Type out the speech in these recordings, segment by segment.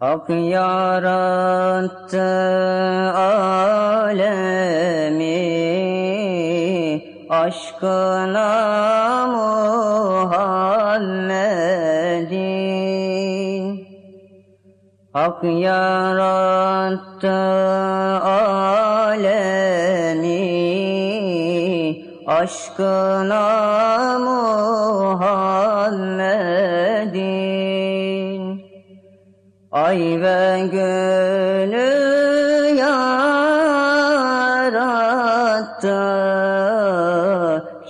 Hak yarattı alemi aşkına Muhammedin Hak yarattı alemi aşkına Muhammedin Ay ve gönlü yarattı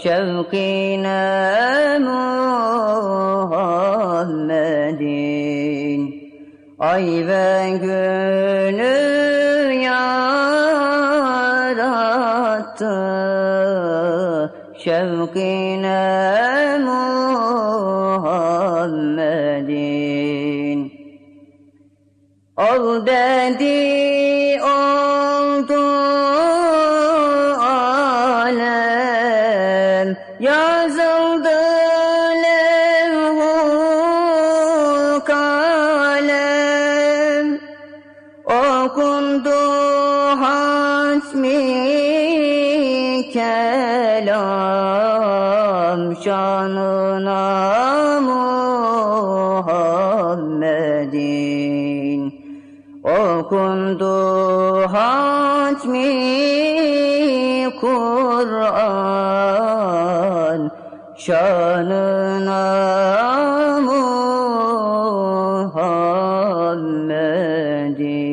şevkine Muhammedin. Ay ve gönlü yarattı şevkine Muhammedin Ol dedi oldu alem. Yazıldı levhu kalem. Okundu hasmi kelam. Şanına Muhammedin Okundu hatmi Kur'an Şanına Muhammedin.